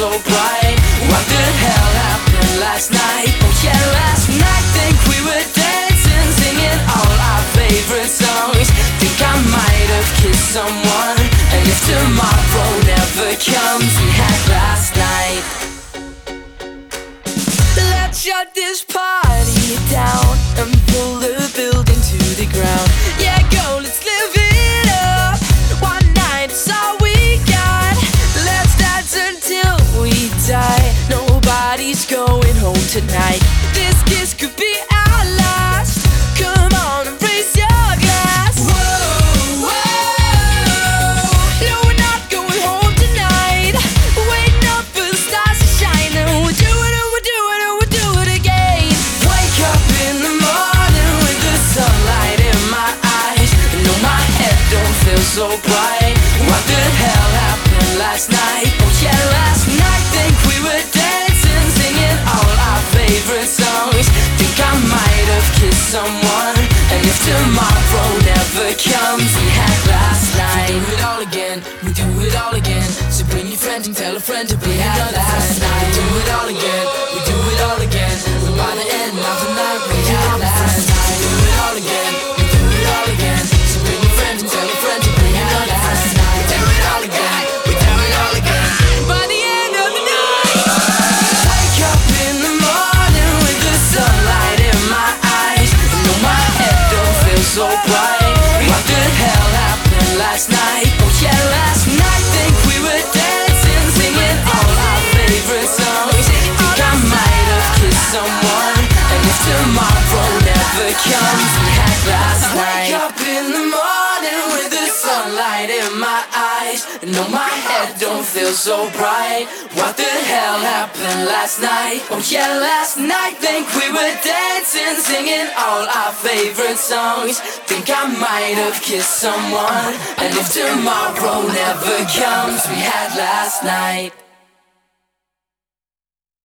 so bright. What the hell happened last night? Oh yeah, last night think we were dancing, singing all our favorite songs. Think I might have kissed someone, Nobody's going home tonight. This kiss could be our last. Come on and raise your glass. Whoa, whoa. No, we're not going home tonight. Waiting up for the stars to shine. And we'll do it and we'll do it and we'll do it again. Wake up in the morning with the sunlight in my eyes. And no, my head don't feel so bright. What the hell happened last night? Oh yeah, tomorrow never comes, we had last night. We do it all again, we do it all again. So bring your friend and tell a friend to bring another last night. We do it all again, we do it all again. So bright. What the hell happened last night? Oh yeah, last night think we were dancing, singing all our favorite songs. Think I might have kissed someone, and if tomorrow never comes, we had last night. Wake up in the morning sunlight in my eyes. No, my head don't feel so bright. What the hell happened last night? Oh yeah, last night think we were dancing, singing all our favorite songs. Think I might have kissed someone, and if tomorrow never comes, we had last night.